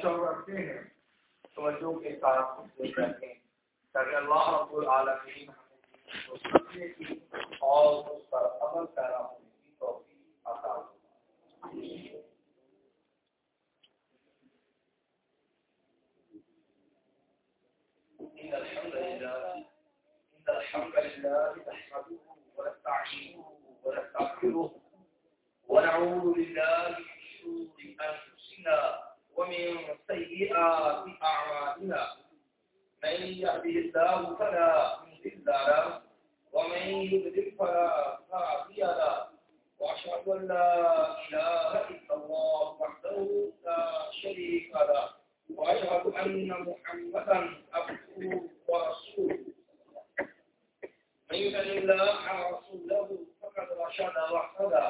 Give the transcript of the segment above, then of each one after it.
اچھا رکھتے ہیں۔ توجہ کے ساتھ کرتے تاکہ اللہ رب العالمین اور اس پر عمل پیرا ہونے کی توفیق عطا إن الحمد لله إن الحمد لله نحمده ونستعينه ونستغفره ونعوذ بالله من شرور أنفسنا ومن سيئات أعمالنا من يهده الله فلا مضل له ومن يضلل فلا هادي له وأشهد أن لا إله إلا الله وحده لا شريك له وأشهد أن محمدا عبده ورسوله. من يطع الله ورسوله فقد رشد وأهتدى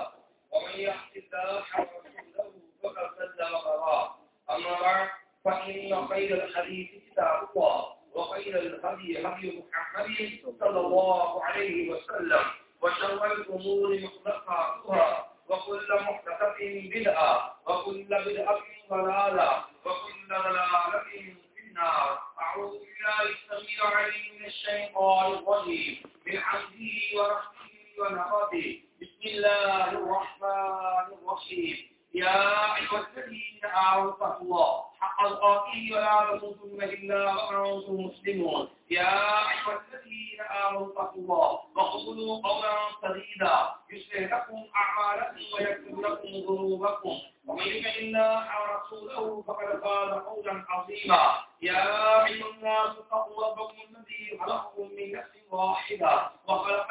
ومن يعص الله ورسوله فقد ضل وغوى أما بعد فإن خير الحديث كتاب الله وخير الهدي هدي محمد صلى الله عليه وسلم وشر الأمور محدثاتها وكل محدثة بدعة وكل بدعة ضلالة وكل ضلالة في النار. أعوذ بالله السميع العليم من الشيطان الرجيم. من حمده ورحمه ونفاته بسم الله الرحمن الرحيم. يا أيها الذين آمنوا اتقوا الله حق تقاته ولا تموتن إلا وأنتم مسلمون. يا أيها الذين آمنوا اتقوا الله وقولوا قولا سديدا. يصلح لكم أعمالكم ويكتب لكم ذنوبكم. ومن يطع الله ورسوله فقد فاز فوزا عظيما. يا أيها الناس اتقوا ربكم الذي خلقكم من نفس واحدة وخلق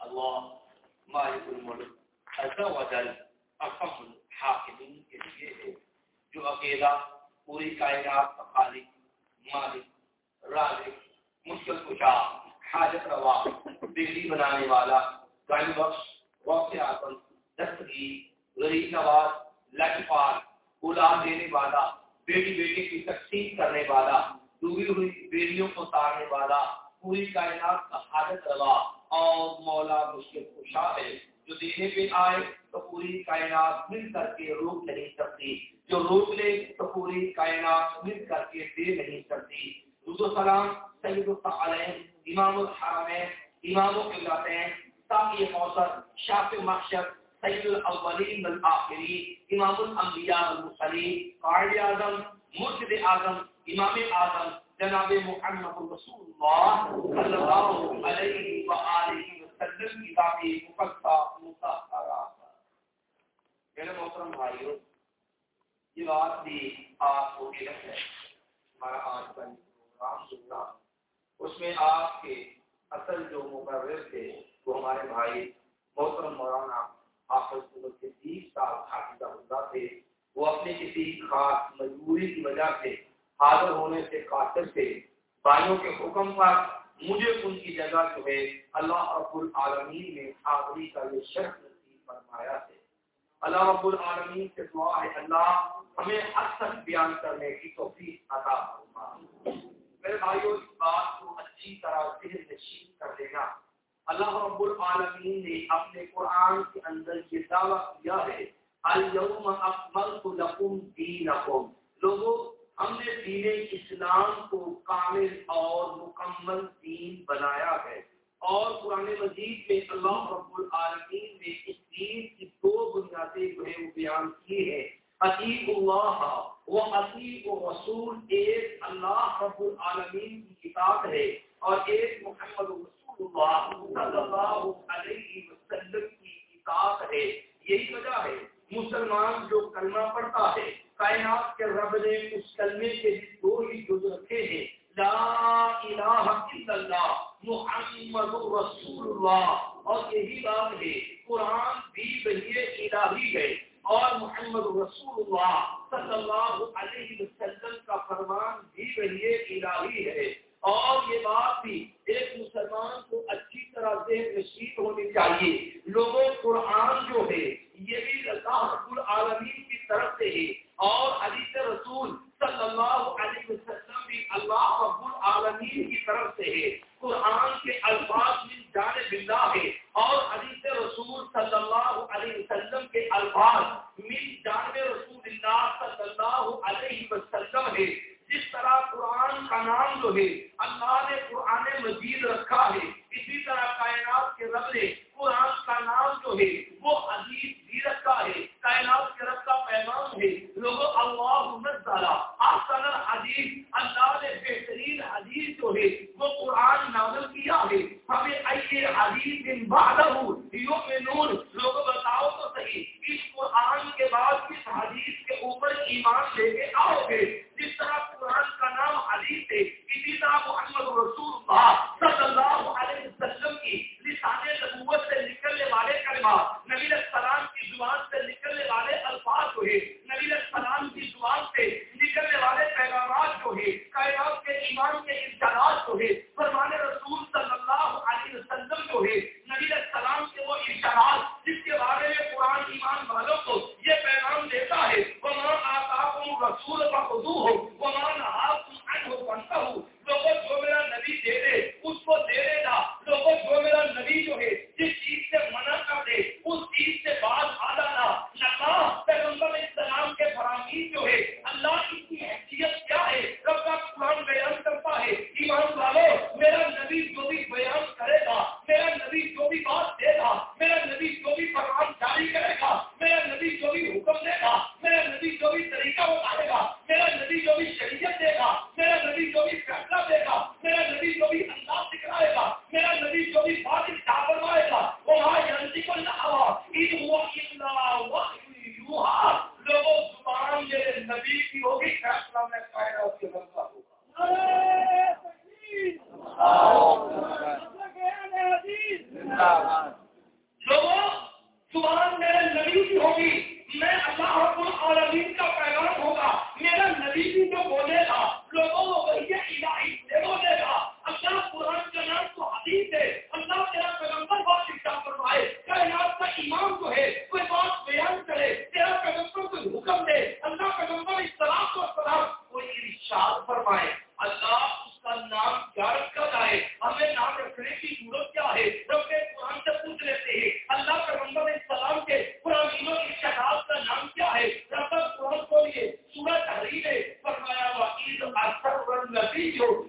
اللہ مالک الملک عز و جل ارحم الحاکمین کے لیے ہے جو اکیلا پوری کائنات کا خالق مالک رازق مشکل کشا حاجت روا بجلی بنانے والا گائن بخش وقت آتم دستگیر غریب نواز لجپال اولاد دینے والا بیٹی بیٹی کی تقسیم کرنے والا ڈوبی ہوئی بیڑیوں کو تارنے والا پوری کائنات کا حاجت روا اور مولا مشکل خوشا ہے۔ جو دینے پہ آئے تو پوری کائنات مل کر کے روک نہیں سکتی۔ جو روک لے تو پوری کائنات مل کر کے دے نہیں سکتی۔ رد سلام سید العلم امام الحرمین، امام القلتین ساقی موسر شاف محشر، سید الاولین والآخرین، امام الانبیاء والمرسلین، قائد اعظم، مرشد اعظم، امام اعظم جناب محمد رسول اللہ صلی اللہ علیہ وآلہ وسلم کی ذاتی مقدسہ مطہرہ میرے محترم بھائیو، یہ بات بھی آپ کو علم ہے۔ ہمارا آج کا پروگرام سننا۔ اس میں آپ کے اصل جو مقرر تھے، وہ ہمارے بھائی محترم مولانا آفر کے تیس سال حافظہ اللہ تھے۔ وہ اپنے کسی خاص مجبوری کی وجہ سے حاضر ہونے سے قاصر تھے۔ بھائیوں کے حکم پر مجھے ان کی جگہ جو ہے اللہ رب العالمین نے حاضری کا یہ شرط نصیب فرمایا ہے۔ اللہ رب العالمین سے دعا ہے، اللہ ہمیں حد تک بیان کرنے کی توفیق عطا فرما۔ میرے بھائیوں، اس بات کو اچھی طرح ذہن نشین کر لینا۔ اللہ رب العالمین نے اپنے قرآن کے اندر یہ دعویٰ کیا ہے، اليوم اکملت لکم دینکم لوگوں ہم نے دین اسلام کو کامل اور مکمل دین بنایا ہے۔ اور قرآن مجید میں اللہ رب العالمین نے اس دین کی دو بنیادیں جو ہے وہ بیان کی ہے عطیق اللہ و عطیق و رسول ایک اللہ رب العالمین کی کتاب ہے اور ایک محمد رسول اللہ صلی اللہ علیہ وسلم کی کتاب ہے۔ یہی وجہ ہے مسلمان جو کلمہ پڑھتا ہے۔ کائنات کے رب نے اس کلمے کے دو ہی جز رکھے ہیں۔ لا الہ الا اللہ، محمد رسول اللہ۔ اور یہی بات ہے، قرآن بھی بہیے الہی ہے۔ اور محمد رسول اللہ صلی اللہ علیہ وسلم کا فرمان بھی بہیے الہی ہے۔ اور یہ بات بھی ایک مسلمان کو اچھی طرح سے نشید ہونی چاہیے۔ لوگوں، قرآن جو ہے یہ بھی اللہ رب العالمین کی طرف سے ہے۔ اور حدیث رسول صلی اللہ علیہ وسلم بھی اللہ رب العالمین کی طرف سے ہے۔ قرآن کے الفاظ من جانب اللہ ہے۔ اور حدیث رسول صلی اللہ علیہ وسلم کے الفاظ من جانب رسول اللہ صلی اللہ علیہ وسلم ہے۔ جس طرح قرآن کا نام جو ہے، اللہ نے قرآن مجید رکھا ہے۔ اسی طرح کائنات کے رب نے قرآن کا نام جو ہے، وہ عزیز بھی رکھا ہے، کائنات کے رب کا پیغام ہے لوگوں اللہ احسن الحدیث اللہ نے بہترین حدیث جو ہے، وہ قرآن نازل کیا ہے، ہمیں ایے حدیث دن بعدہ یؤمنون؟ لوگوں بتاؤ تو صحیح، اس قرآن کے بعد کس حدیث کے اوپر ایمان لے کے آؤ گے۔ جس طرح قرآن کا نام حدیث ہے، اسی طرح محمد رسول والنبی جو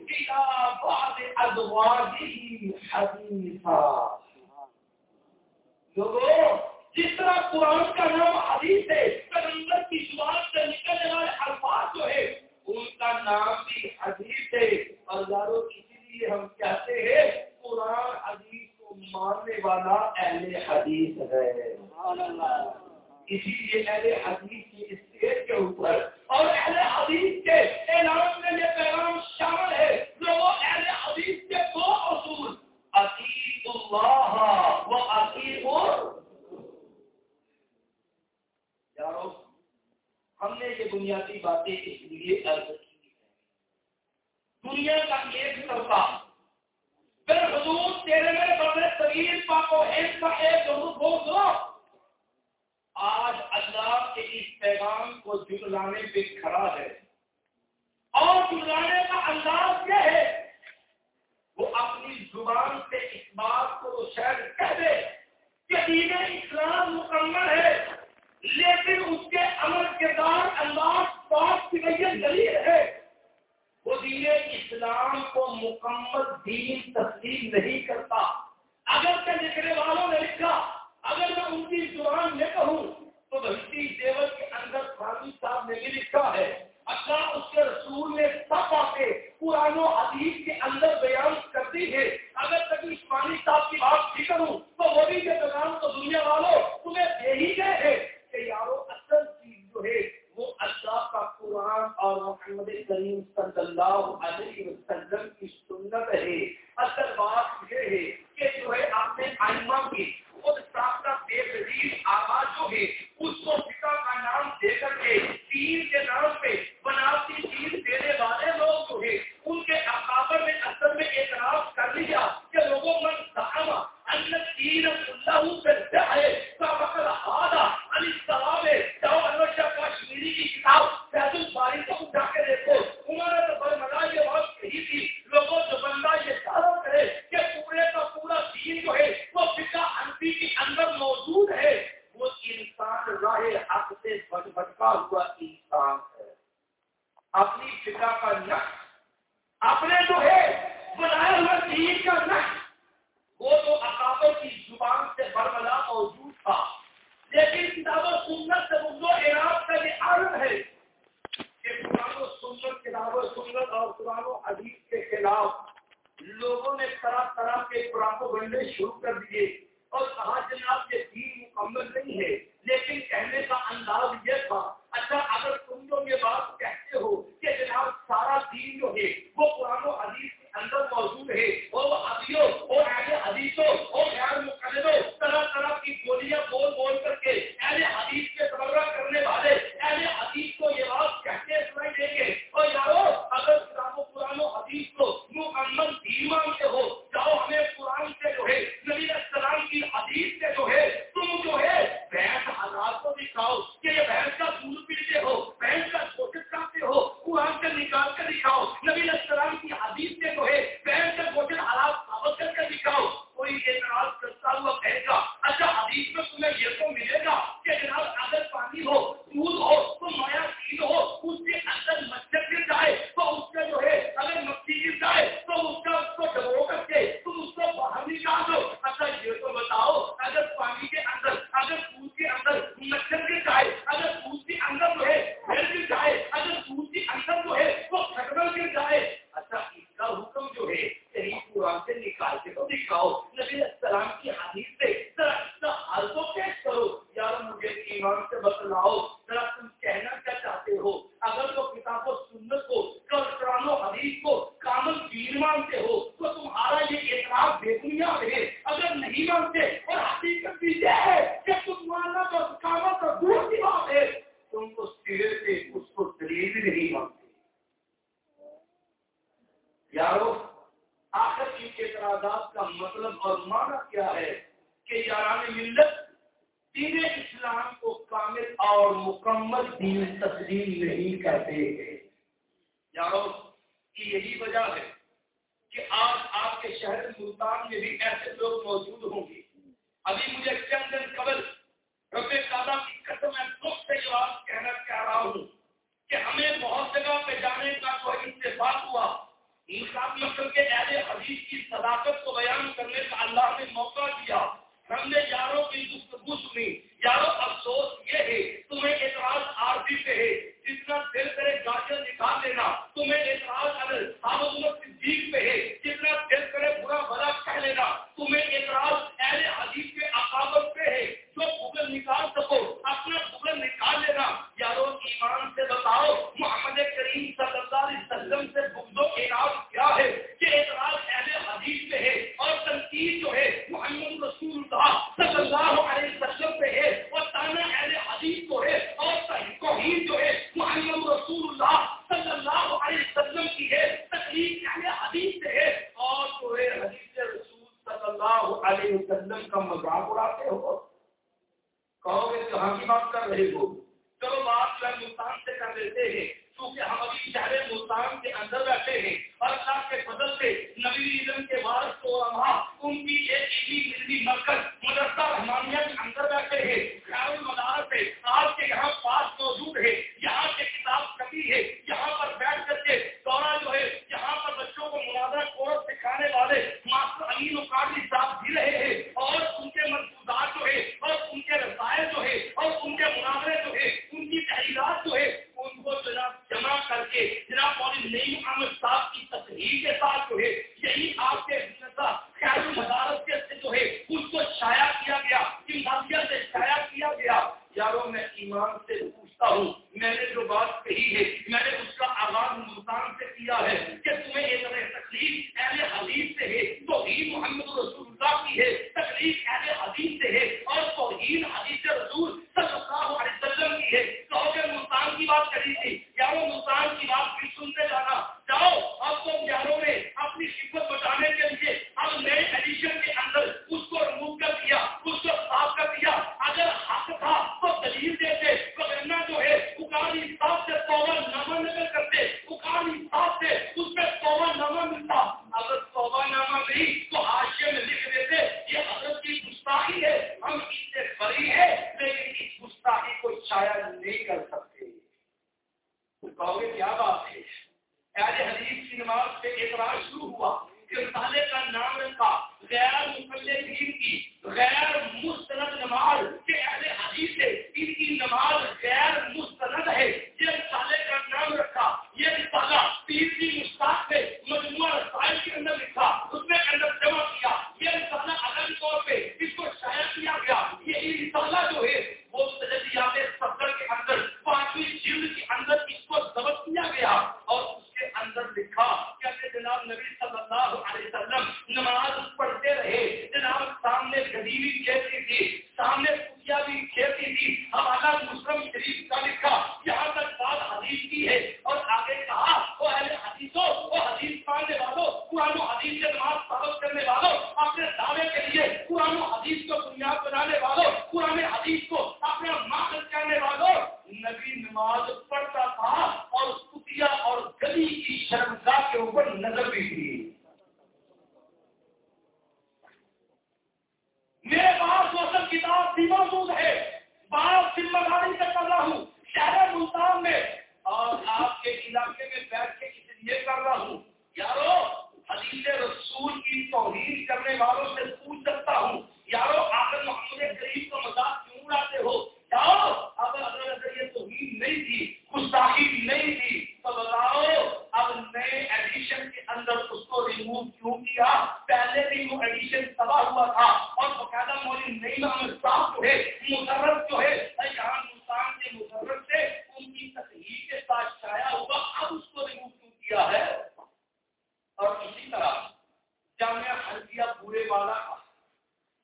پورے والا کا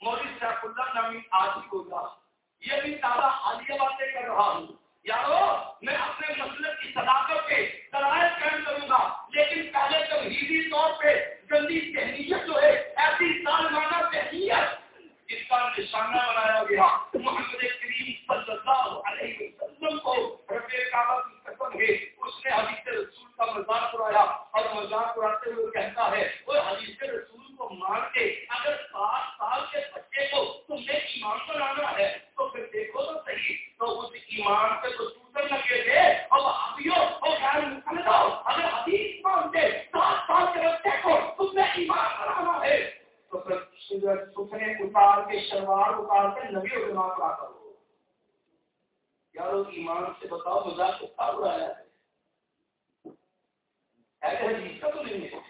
مولوی شیخ اللہ نامی عادی ہوگا یہ بھی تازہ حالیہ باتیں کر رہا ہوں۔ یارو، میں اپنے مسلک کی صداقت پہ دلائل قائم کروں گا، لیکن پہلے تمہیدی طور پہ گندی تہنیت جو ہے، ایسی سالمانہ تہنیت جس کا نشانہ بنایا گیا۔ محمد کریم صلی اللہ علیہ وسلم کو رب کعبہ کی قسم ہے، اس نے حدیث رسول کا مذاق اڑایا اور مذاق اڑاتے ہوئے کہتا ہے، وہ حدیث رسول ایمان سے اگر سات سال کے بچے کو تم نے ایمان پر ہے، تو پھر دیکھو تو صحیح، تو اس ایمان سے تو ٹوٹنے لگے تھے اور حدیث مانتے، سات سال کے بچے کو تم نے ایمان پر ہے، تو پھر سکھنے اتار کے شلوار اتار کے نبی اور دماغ پر آتا یار ایمان سے بتاؤ مزاق کتنا برا ہے۔ حدیث کا تو نہیں ہے؟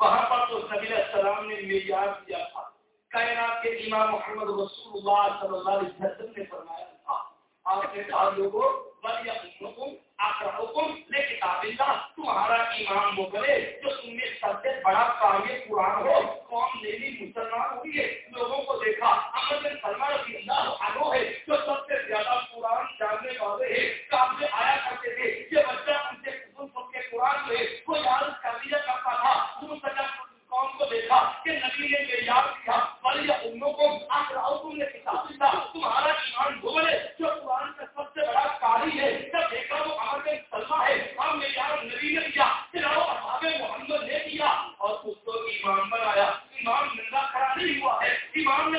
وہاں پر تو نبی علیہ السلام نے معیار دیا تھا۔ کائنات کے امام محمد رسول اللہ صلی اللہ علیہ وسلم نے فرمایا تھا۔ آپ نے کہا، لوگوں بل یقینکم اقرأکم لکتاب اللہ تمہارا امام وہ کرے جو تم نے سب سے بڑا کام قرآن ہو۔ قوم نے بھی مسلمان ہوئی ہے۔ لوگوں کو دیکھا امر بن سلمہ رضی اللہ عنہ ہے، جو سب سے زیادہ قرآن جاننے والے ہیں۔ کام میں آیا کرتے تھے، یہ بچہ قرآن میں کوئی عالم کا دیا کرتا تھا۔ دور تک قوم کو دیکھا کہ نبی نے یہ یاد کیا، بڑی اموں کو آخر تم نے کتاب لکھا تمہارا ایمان گھومے جو قرآن کا سب سے بڑا قاری ہے۔ جب دیکھا وہ عمر میں سلمہ ہے ہم نے یار نبی نے کیا چلاؤ اصحاب محمد نے کیا اور اس کو ایمان بنایا ایمان زندہ کھڑا نہیں ہوا ہے۔ ایمان نے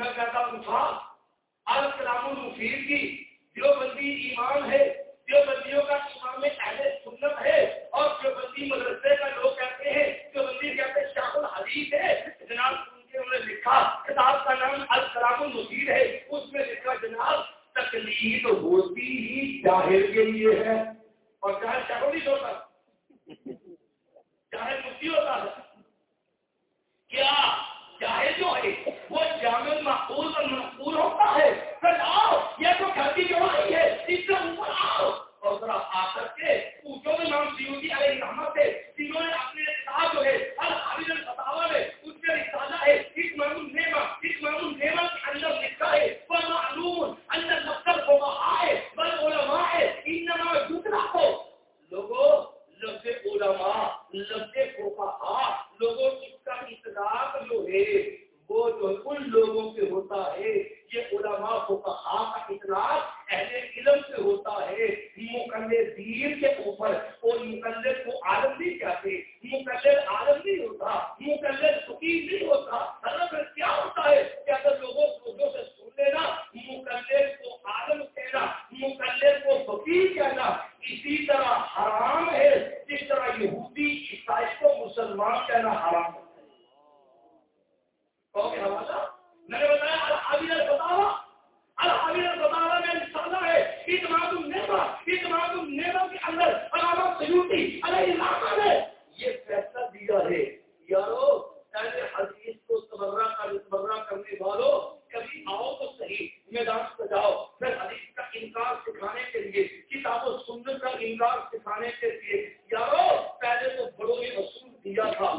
میں کہتا ہوں، تھا کلام المفید کی جو بندی ایمان ہے، جو بندیوں کا امام اہل سنت ہے، اور جو بندی مدرسے کا لوگ کہتے ہیں، جو بندی کہتے ہیں شاہ الحدیث ہے، جناب انہوں نے لکھا، کتاب کا نام الکلام المفید ہے، اس میں لکھا، جناب تکلیف ہوتی ہی ظاہر کے لیے ہے، اور ظاہر شاہ ہوتا Siyuti alayhi rahmatullah. Siyuti کا انکار سکھانے کے لیے یارو پہلے تو بڑوں نے وصول دیا تھا۔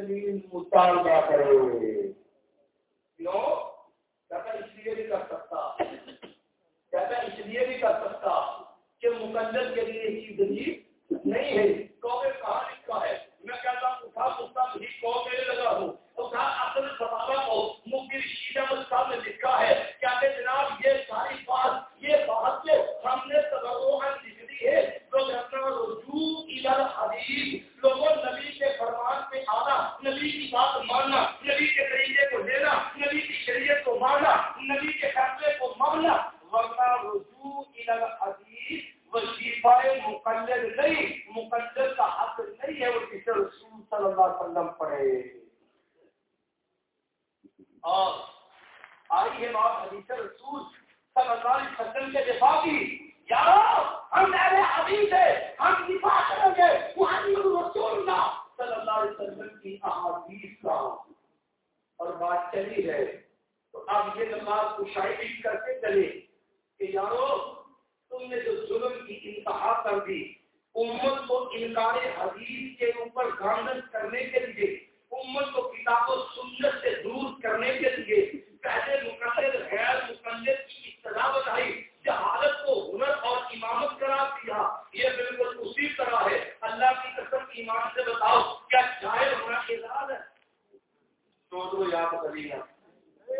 دلیل مطالبہ کرے؟ کیوں؟ کہتا اس لیے بھی کر سکتا۔ کہتا اس لیے بھی کر سکتا کہ مقدس کے لیے چیز دلیل نہیں ہے قوم کہاں لکھا ہے میں کہتا ہوں اٹھا سکتا نہیں قوم میرے لگا ہوں اٹھا اصل صحابہ کو مفتی شیدہ صاحب نے لکھا ہے کیا کہ جناب یہ ساری بات یہ بات جو ہم نے تبرعات لکھ دی ہے تو اپنا رجوع الى حدیث لوگوں نبی کے فرمان پہ آنا نبی کی بات ماننا نبی کے طریقے کو لینا نبی کی شریعت کو ماننا نبی کے فیصلے کو ماننا ورنہ رجوع الى حدیث وظیفہ مقلد نہیں مقلد کا حق نہیں ہے وہ کسی رسول صلی اللہ علیہ وسلم پڑھے اور آئی ہے بات حدیث رسول صلی اللہ علیہ وسلم کے دفاع کی یارو ہم میرے حدیث ہے ہم دفاع کریں گے محمد رسول اللہ صلی اللہ علیہ وسلم کی احادیث کا اور بات چلی ہے تو اب یہ نماز کو شاعری کر کے چلے کہ یارو تم نے جو ظلم کی انتہا کر دی امت کو انکار حدیث کے اوپر گامزن کرنے کے لیے امت کو کتاب و سنت سے دور کرنے کے لیے پہلے مقدر غیر مقدر کی اطلاع بتائی جہالت کو ہنر اور امامت قرار دیا یہ بالکل اسی طرح ہے اللہ کی قسم ایمان سے بتاؤ کیا جائر ہونا اعزاز ہے تو دو یاد کریے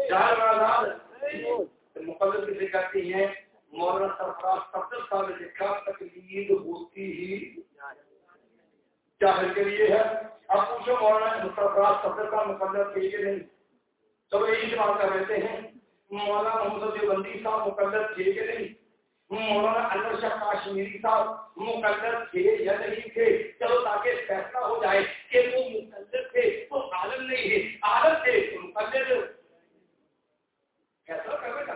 جائر آزاد مقدر کسی کہتی ہیں مولانا سرفراز سفر صاحب نے لکھا تکلیف ہوتی ہی چاہر کے لیے ہے اب پوچھو مولانا سرفراز سفر کا مقدر کے لیے نہیں چلو یہی بات کر رہتے ہیں مولانا محمد بندی صاحب مقدر تھے کہ نہیں؟ مولانا انور شاہ کاشمیری صاحب مقدر تھے یا نہیں تھے؟ چلو تاکہ فیصلہ ہو جائے کہ وہ مقدر تھے، وہ عالم نہیں ہے عالم تھے مقدر فیصلہ کرنے کا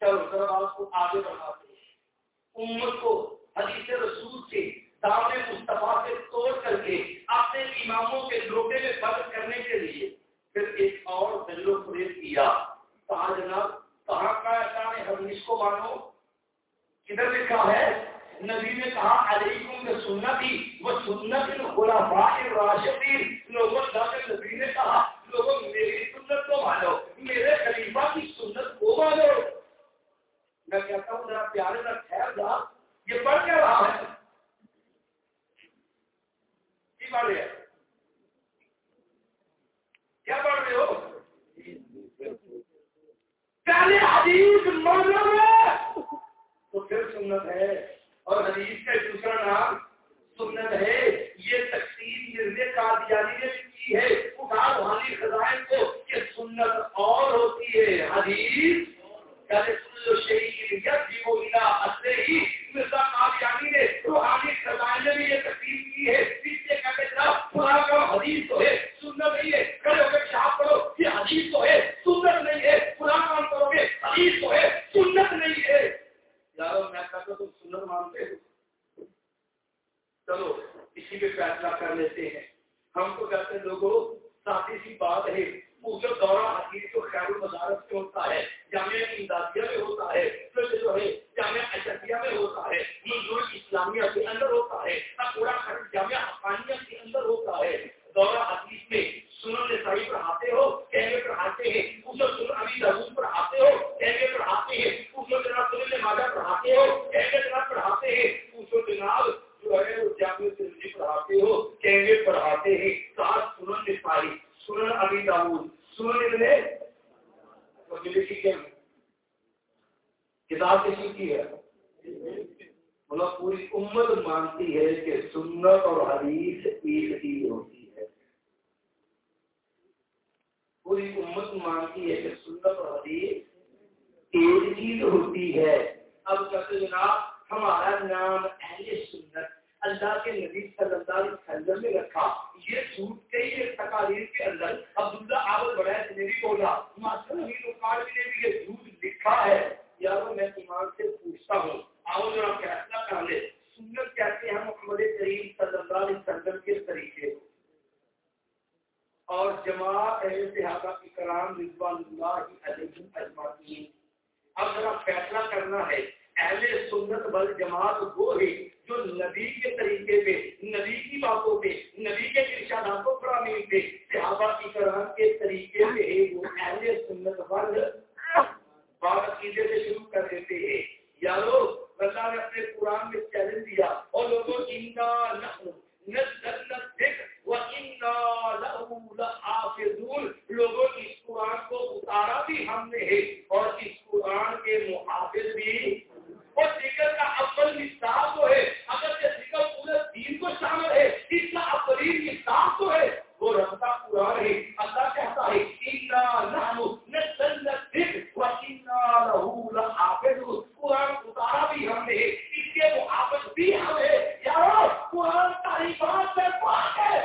چلو ذرا اس کو آگے بڑھاتے ہیں۔ امت کو حدیث رسول سے، دعوت مصطفیٰ سے توڑ کر کے اپنے اماموں کے دھوکے میں بند کرنے کے لیے پھر ایک اور دلو فریب کیا۔ کہا، جناب، کہاں کا احسان حدیث کو مانو۔ کدھر لکھا ہے؟ نبی نے کہا، علیکم میں سنتی وہ سنت خلافاء الراشدین۔ لوگوں نبی نے کہا، لوگوں، میری سنت کو مانو۔ میرے خلیفہ کی سنت کو مانو۔ میں کہتا ہوں، ذرا پیارے کا خیر جا یہ پڑھ کیا رہا ہے؟ کی پڑھ رہے کیا پڑھ رہے ہو؟ پہلے حدیث مانو تو پھر سنت ہے۔ اور حدیث کا دوسرا نام سنت ہے۔ یہ تقسیم مرزے کا دیانی نے کی ہے۔ اٹھا روحانی خزائن کو کہ سنت اور ہوتی ہے۔ حدیث چلو، اسی پہ فیصلہ کر لیتے ہیں۔ ہم کو کہتے ہیں، لوگوں، ساتھی سی بات ہے۔ جو دورہ حدیث تو خیر المدارت میں ہوتا ہے، جامعہ امدادیہ میں ہوتا ہے پھر جو ہے، جامعہ اشدیہ میں ہوتا ہے منظور اسلامیہ کے اندر ہوتا ہے پورا جامعہ افغانیہ کے اندر ہوتا ہے دورہ حدیث میں سنن نسائی پڑھاتے ہو کہنے پڑھاتے ہیں پوچھو سن ابھی دہود پڑھاتے ہو کہنے پڑھاتے ہیں پوچھو جناب سنن ماجہ پڑھاتے ہو کہنے جناب پڑھاتے ہیں پوچھو جناب جو ہے وہ جامعہ ترجیح پڑھاتے ہو کہنے پڑھاتے ہیں ساتھ سنن نسائی سنن ابھی داود سنن ابن مانتی ہے کہ سنت اور حدیث ایک ہی ہوتی ہے پوری امت مانتی ہے کہ سنت اور حدیث ایک چیز ہوتی ہے اب کہتے جناب ہمارا نام اہل سنت اللہ کے نبی صلی اللہ علیہ وسلم نے رکھا یہ جھوٹ کئی تقاریر کے اندر عبداللہ عابد بڑا نے بھی بولا ماسٹر امیر وقار نے بھی یہ جھوٹ لکھا ہے یارو میں ایمان سے پوچھتا ہوں آؤ ذرا فیصلہ کر لے سنت کہتے ہیں محمد کریم صلی اللہ علیہ وسلم کے طریقے اور جماعت اہل صحابہ کی کرام رضوان اللہ علیہ اجمعین اب ذرا فیصلہ کرنا ہے اہل سنت بل جماعت وہ ہے جو نبی کے طریقے پہ نبی کی باتوں پہ نبی کے ارشاداتوں پر امین پہ صحابہ کی کرام کے طریقے پہ ہے وہ اہل سنت بل بات عقیدے سے شروع کر دیتے ہیں یارو اللہ نے اپنے قرآن میں چیلنج دیا اور لوگوں اندا نحن نزلنا الذکر وَإِنَّا لَهُ لَحَافِظُونَ لوگوں اس قرآن کو اتارا بھی ہم نے ہے اور اس قرآن کے محافظ بھی اور ذکر کا اول مستاف تو ہے اگر یہ ذکر پورے دین کو شامل ہے اس کا اولین مستاف تو ہے وہ ربتا قرآن ہے اللہ کہتا ہے اِنَّا نَحْنُ نَزَّلْنَا الذِّكْرَ وَإِنَّا لَهُ لَحَافِظُونَ قرآن اتارا بھی ہم نے اس کے محافظ بھی ہم ہے یارو قرآن تعریفات سے پاک ہے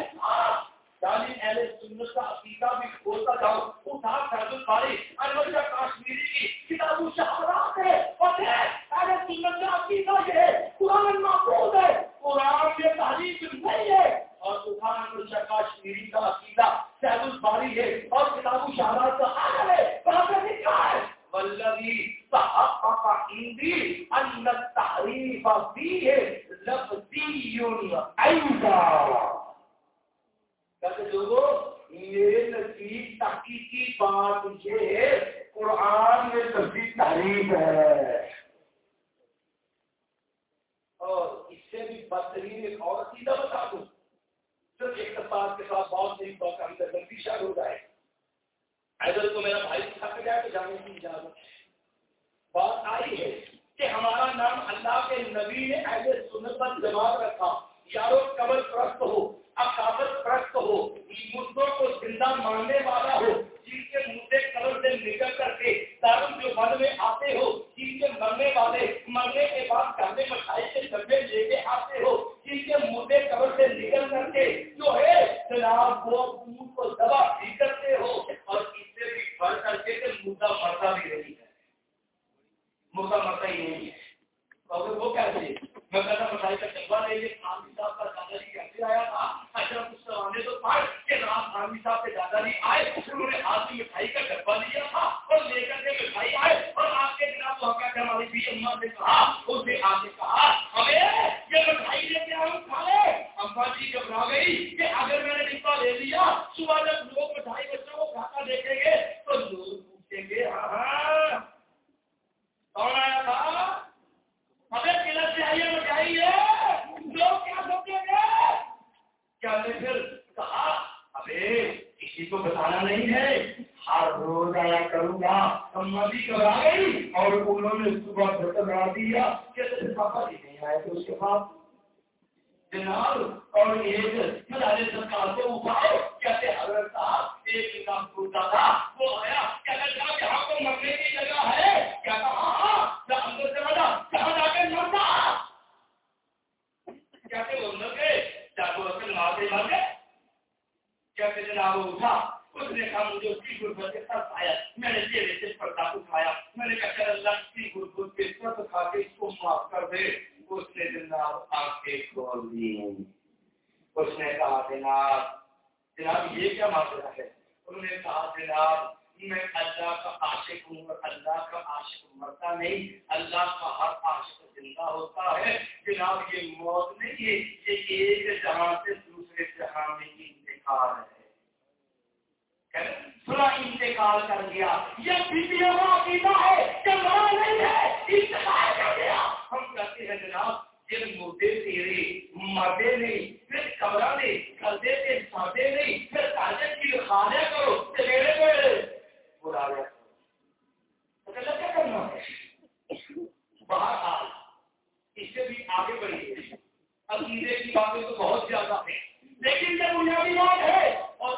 یعنی اہل سنت کا عقیدہ بھی کھولتا جاؤ اٹھا فرد الباری انور شاہ کاشمیری کی کتاب الشہرات ہے اور اہل سنت کا عقیدہ یہ ہے قرآن محفوظ ہے قرآن میں تعریف نہیں ہے اور اٹھا انور شاہ کاشمیری کا عقیدہ شہد الباری ہے اور کتاب الشہرات کا حال ہے کہاں پہ لکھا ہے والذی تحقق عندي ان التحریف فيه لفظی ایضا میرے نزدیک تحقیقی بات یہ ہے قرآن میں تفصیل تعریف ہے اور اس سے بھی بدترین ایک اور سیدھا بتا دوں صرف ایک بات کے ساتھ بہت سی بات کا اندر غلطی شاید ہو جائے اگر تو میرا بھائی تھک جائے تو جانے کی اجازت بات آئی ہے کہ ہمارا نام اللہ کے نبی نے ایسے سنت پر جماعت رکھا یارو قبر پرست ہو اکابت پرست ہو مردوں کو زندہ ماننے والا ہو جن کے مردے قبر سے نکل کر کے دارم جو من میں آتے ہو جن کے مرنے والے مرنے کے بعد گھر میں مٹھائی کے ڈبے لے کے آتے ہو جن کے مردے قبر سے نکل کر کے جو ہے جناب وہ منہ کو دبا بھی کرتے ہو اور اس سے بھی بڑھ کر کے مردہ مرتا بھی رہی ہے مردہ مرتا ہی نہیں ہے اور وہ کیسے میں کہتا مٹھائی کا ڈبا لے لے خان صاحب کا دادا جی کیسے آیا تھا اچھا کچھ سوانے تو پائے کہ رام خان صاحب کے دادا جی آئے انہوں نے ہاتھ میں مٹھائی کا ڈبا لیا تھا اور لے کر کے مٹھائی آئے اور آپ کے جناب واقعہ کے ہماری بھی اما نے کہا اسے آپ نے کہا ہمیں یہ مٹھائی لے کے ہم کھا لے اما جی گھبرا گئی کہ اگر میں نے ڈبا لے لیا، صبح جب لوگ مٹھائی بچوں کو کھاتا دیکھیں گے تو لوگ پوچھیں گے ہاں کون آیا تھا؟ ہمیں قلت سے آئیے بچائیے لوگ کیا سوچیں گے؟ کیا نے پھر کہا ہمیں کسی کو بتانا نہیں ہے، ہر روز آیا کروں گا۔ اما بھی گھبرا گئی انہوں نے صبح بتلا دیا کہ پاپا جی نہیں آئے تو اس کے بعد جناب اور ایک ہمارے سرکار کو اٹھاؤ کہتے حضرت صاحب، ایک نام ٹوٹا تھا، وہ آیا، کہتا جا یہاں کو مرنے کی جگہ ہے؟ کیا کہا ہاں, ہاں، اندر سے بڑا کہاں جا کے مرتا؟ کہتے وہ مر گئے، جا کو رکھے مار مر گئے، کہتے جناب اٹھا اس نے کہا مجھے اس کی غربت کے ساتھ آیا۔ میں نے یہ ریسے پردہ اٹھایا میں نے کہا اللہ کی غربت کے ساتھ کھا کے اس کو معاف کر دے۔ اس نے جناب آنکھیں کھول دی۔ اس نے کہا، جناب جناب، یہ کیا معاملہ ہے؟ انہوں نے کہا، جناب، میں اللہ کا عاشق ہوں اور اللہ کا عاشق مرتا نہیں۔ اللہ کا ہر عاشق زندہ ہوتا ہے۔ جناب، یہ موت نہیں ہے، یہ ایک جہاں سے دوسرے جہاں میں انتقال ہے۔ سلا انتقال کر دیا۔ یہ بیویوں ہے، کمال نہیں ہے، انتقال کر دیا۔ ہم کہتے ہیں جناب جن مردے تیرے، مردے نہیں، پھر کمرہ نہیں کردے کے سادے نہیں، پھر تاجر کی خانہ کرو تیرے میرے بلا لیا کرو کیا کرنا؟ ہے بہرحال، اس سے بھی آگے بڑھیے۔ عقیدے کی باتیں تو بہت زیادہ ہیں، لیکن یہ بنیادی بات ہے۔ اور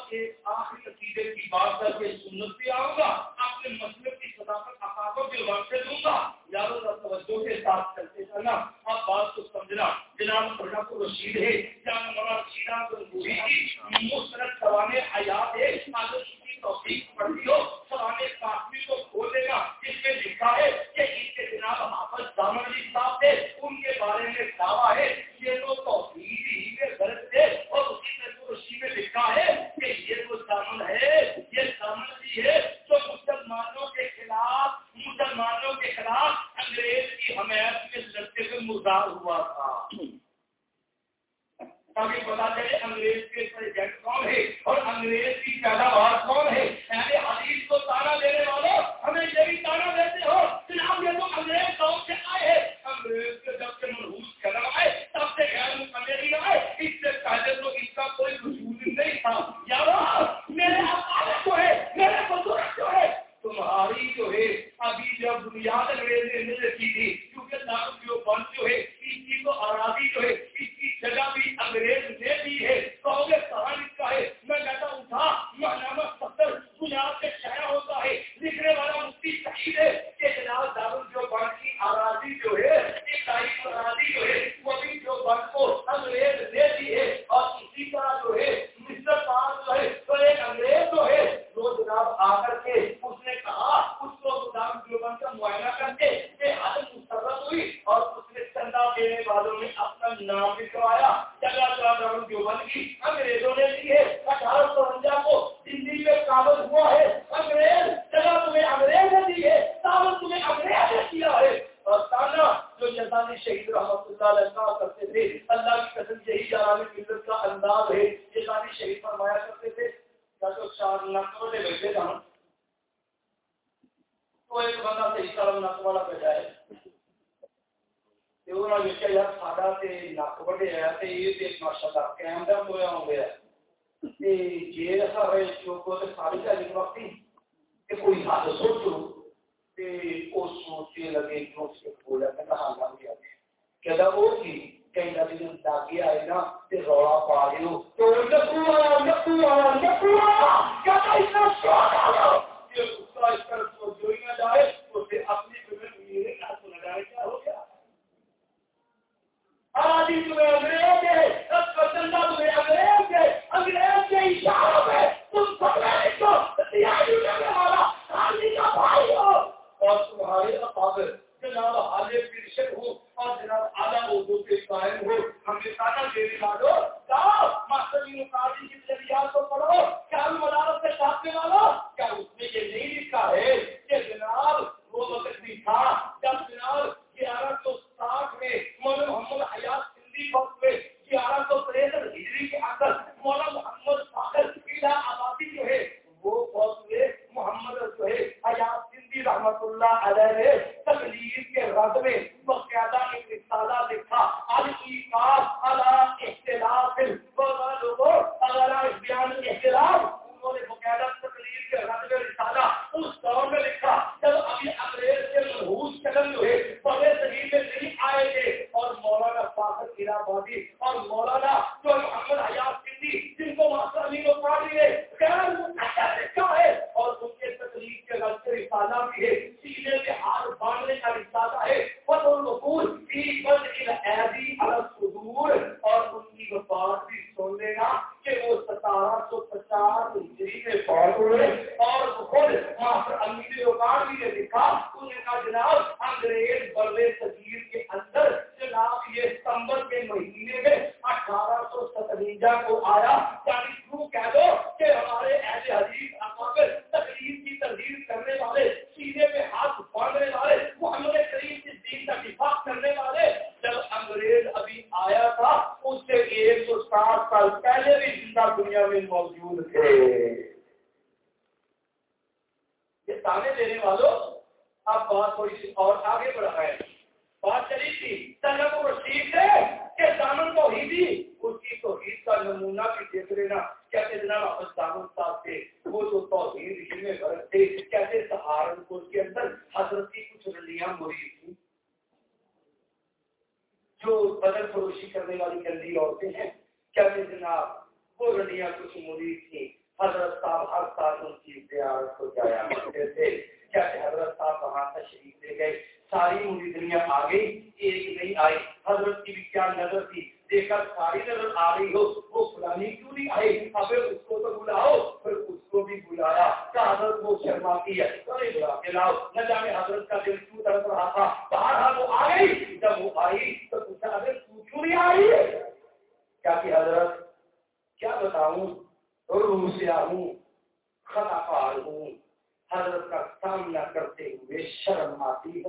شہید رحمت اللہ علیہ کہا کرتے تھے۔ اللہ کی قسم یہی جلال ملت کا انداز ہے۔ یہ سارے شہید فرمایا کرتے تھے۔ یا تو چار نقبوں والے بیٹھے تھا تو ایک بندہ صحیح چار لاکھ والا پہ جائے دیونا جس کے یار سادہ سے نقبڑے آیا تھے یہ دیکھ ماشاءاللہ کیمرہ دم ہویا ہو گیا۔ not, I mean,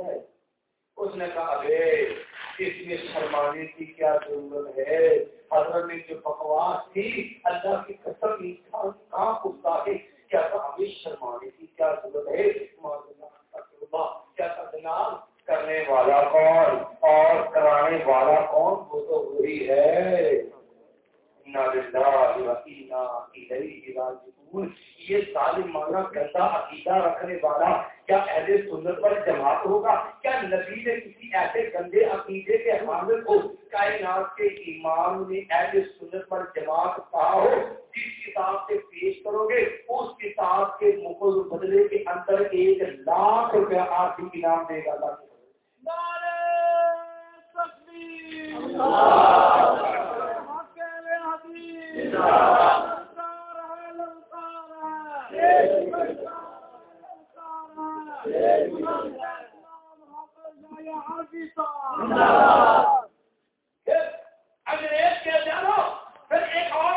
ہے۔ اس نے کہا ارے اس میں شرمانے کی کیا ضرورت ہے؟ حضرت نے جو بکواس تھی اللہ کی قسم، انسان کہاں پوچھتا ہے؟ کیا ہمیں شرمانے کی کیا ضرورت ہے؟ کیا جناب کرنے والا کون؟ اور کرانے والا کون؟ وہ تو وہی ہے۔ یہ ظالم مانا گندا عقیدہ رکھنے والا کیا اہل سنت پر جماعت ہوگا؟ کیا نبی نے کسی ایسے گندے عقیدے کے حامل کو کائنات کے امام نے اہل سنت پر جماعت کہا ہو؟ جس کتاب سے پیش کرو گے اس کتاب کے مخل بدلے کے اندر ایک لاکھ روپیہ آپ انعام دے گا۔ اللہ انگریز کے جانو پھر ایک اور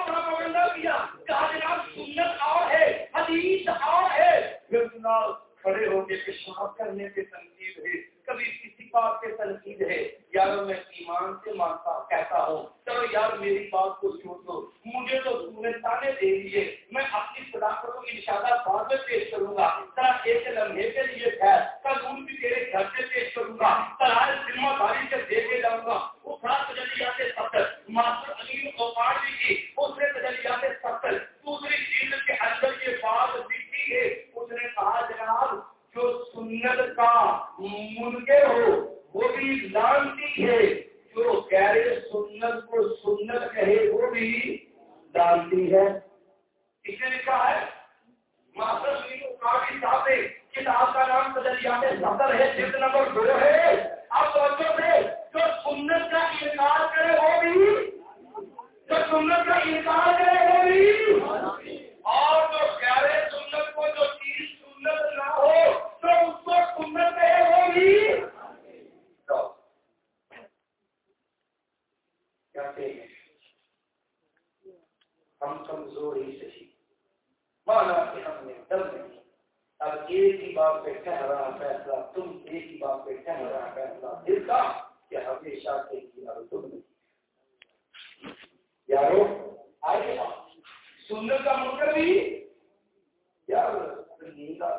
کیا کہا جناب سنت اور ہے حدیث اور ہے پھر کھڑے ہو کے پیشاب کرنے کے تنقید ہے کبھی بات کے تنقید ہے یار میں ایمان سے مانتا کہتا ہوں، چلو یار میری بات کو چھوڑ دو، مجھے تو تم نے تانے دے دیے میں اپنی صداقتوں کی انشاءاللہ بعد میں پیش کروں گا۔ ذرا ایک لمحے کے لیے خیر قانون بھی تیرے گھر سے پیش کروں گا۔ ترائے ذمہ داری سے دے کے جاؤں گا۔ وہ خاص تجلیات سفر، ماسٹر علیم اوپار بھی کی اس نے تجلیات سفر، دوسری چیز کے اندر یہ بات لکھی ہے۔ اس نے کہا، جناب جو سنت کا منکر ہو، وہ بھی لانتی ہے۔ جو غیر سنت کو سنت کہے، وہ بھی ڈالتی ہے۔ کس نے لکھا ہے، ماسٹر صاحب نے کتاب کا نام تجلیات سفر ہے، جلد نمبر دو ہے۔ آپ سوچو سے، جو سنت کا انکار کرے، وہ بھی جو سنت کا انکار کرے، وہ بھی ہم کمزور ہی صحیح مانا کہ ہم نے دم نہیں۔ اب ایک ہی بات پہ ٹھہرا فیصلہ، تم ایک ہی بات پہ ٹھہرا فیصلہ۔ دل کا کہ ہمیشہ سے کیا تم نہیں۔ یارو آئے سننے کا مگر بھی یار، نیند آ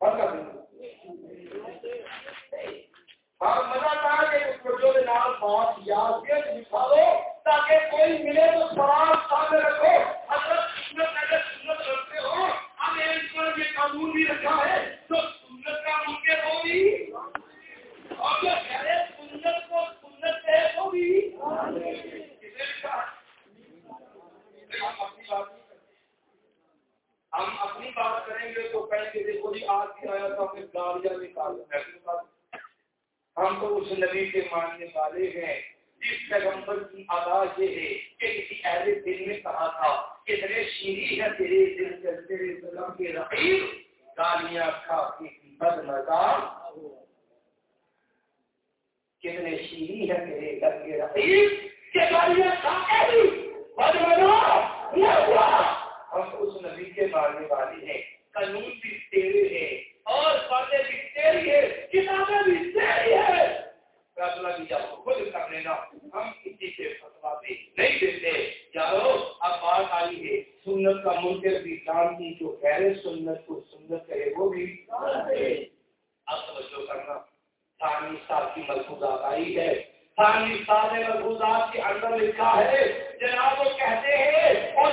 ہاں، بھی ہاں مزہ تھا کہ جو بات یاد دکھا دو۔ تاکہ کوئی ملے تو سوال سامنے رکھو۔ حضرت سنت اگر سنت رکھتے ہو، ہم ایک پر یہ قانون بھی رکھا ہے تو سنت کا ممکن ہوگی اور جو کہہ سنت کو سنت ہے وہ بھی۔ ہم اپنی بات کریں گے تو کہیں گے، دیکھو جی آج بھی آیا تو ہمیں گاڑیاں نکال ہم تو اس نبی کے ماننے والے ہیں۔ جس پیغمبر کی آواز یہ ہے کہ کسی اہل دل نے کہا تھا کہ تیرے شیری ہے تیرے دل کے تیرے ظلم کے رقیب گالیاں کھا کے بد نظار کتنے شیری ہے تیرے گھر کے رقیب کہ گالیاں کھا کے بھی بد نظار ہم اس نبی کے ماننے والے ہیں قانون بھی تیرے ہیں اور پردے بھی تیری ہے کتابیں بھی تیری ہے فیصلہ بھی جب خود کر لینا ہم کسی سے فتوا بھی نہیں دیتے یارو اب بات آئی ہے سنت کا منکر بھی کام کی جو غیر سنت کو سنت کرے وہ بھی۔ اب توجہ کرنا۔ ثانی صاحب کی ملفوظات آئی ہے۔ ثانی صاحب نے ملفوظات کے اندر لکھا ہے، جناب وہ کہتے ہیں، اور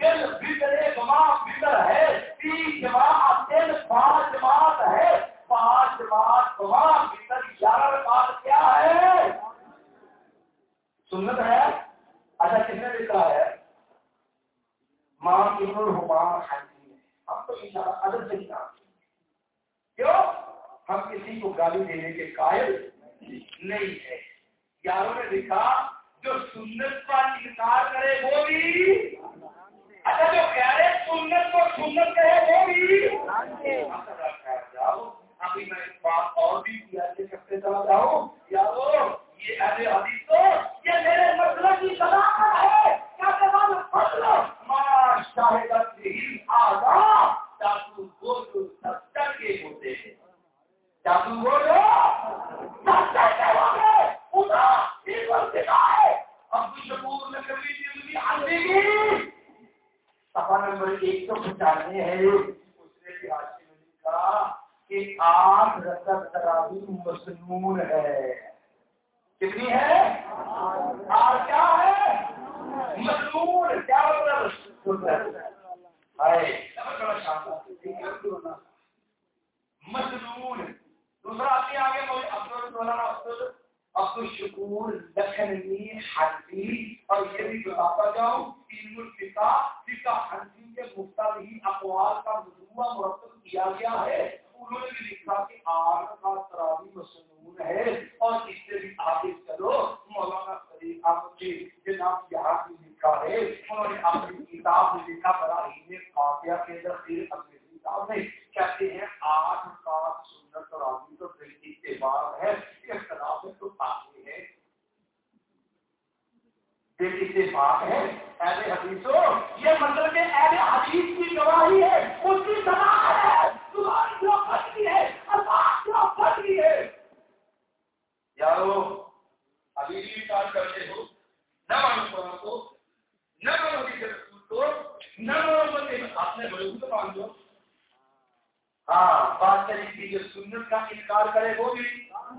دل بگڑے گما بگڑ ہے، تین جماعت دل پانچ جماعت ہے۔ پانچ جماعت گما بگڑ گیارہ رکعت کیا ہے؟ سنت ہے؟ اچھا کس نے لکھا ہے؟ ماں ابن الحکام حاجی ہے۔ ہم تو انشاءاللہ ادب سے کتاب کیوں؟ ہم کسی کو گالی دینے کے قائل نہیں ہے یاروں نے لکھا، جو سنت کا انکار کرے وہ بھی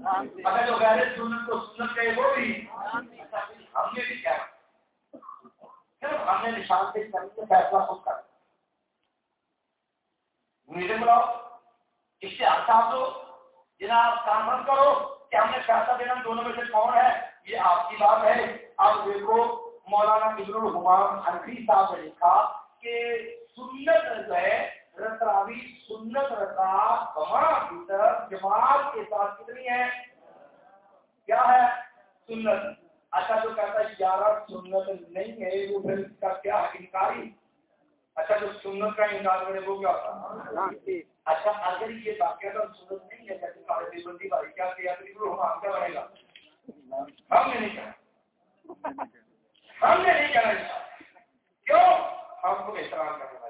اگر جو غیر سنت کو سنت کہے وہ بھی ہم نے بھی کیا ہم نے نشان سے کرنے کا فیصلہ خود کر میٹنگ بلاؤ، اس سے اچھا صاحب دو جناب کام مت کرو کہ ہم نے فیصلہ دینا دونوں میں سے کون ہے؟ یہ آپ کی بات ہے۔ اب دیکھو، مولانا ابن الحمان حنفی صاحب نے لکھا کہ سنت جو ہے رتراوی سنت رتا بھیتر جماعت کے ساتھ کتنی ہے؟ کیا ہے؟ سنت۔ اچھا جو کہتا ہے گیارہ سنت نہیں ہے وہ پھر اس کا کیا انکاری۔ اچھا جو سنت کا انکار کرے وہ کیا ہوتا اچھا اگر یہ واقعہ سنت نہیں ہے جیسے بھائی کیا کیا تو ہم کیا بنے گا ہم نے نہیں کہا۔ ہم نے نہیں کہنا کیوں؟ ہم کو احترام کرنے والے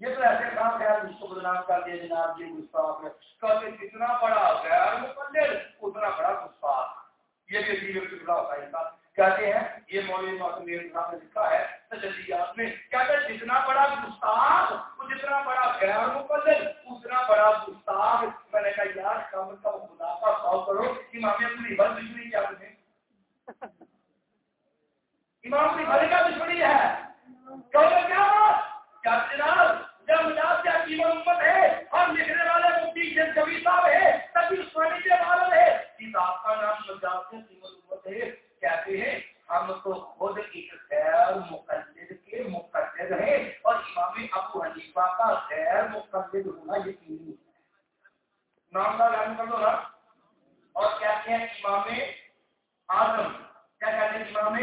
یہ تو ایسے کام ہے اس کو بدنام کر دیا جناب جی، یہ گستاخ ہے کل جتنا بڑا غیر مقدر اتنا بڑا گستاخ۔ یہ بھی عجیب ٹکڑا ہوتا ہے انسان۔ کہتے ہیں، یہ مولوی معصوم نے لکھا ہے، تجلیات میں۔ کہتے ہیں، جتنا بڑا گستاخ، وہ جتنا بڑا غیر مقدر اتنا بڑا گستاخ۔ میں نے کہا، یار، کم کا خدا کا کرو۔ امام اپنی بل دشمنی کیا تمہیں امام کی بھلے کا دشمنی ہے۔ کیا کیا جناب؟ جب مجاز کیا قیمت امت ہے اور لکھنے والے مفتی جن کبھی صاحب ہے تبھی عثمانی کے والد ہے۔ کتاب کا نام مجاز کی قیمت امت ہے کہتے ہیں، ہم تو خود ایک غیر مقلد کے مقلد ہیں اور امام ابو حنیفہ کا غیر مقلد ہونا یقینی ہے۔ نام کا لائن کر دو نا۔ اور کہتے ہیں امام اعظم۔ کیا کہتے ہیں امام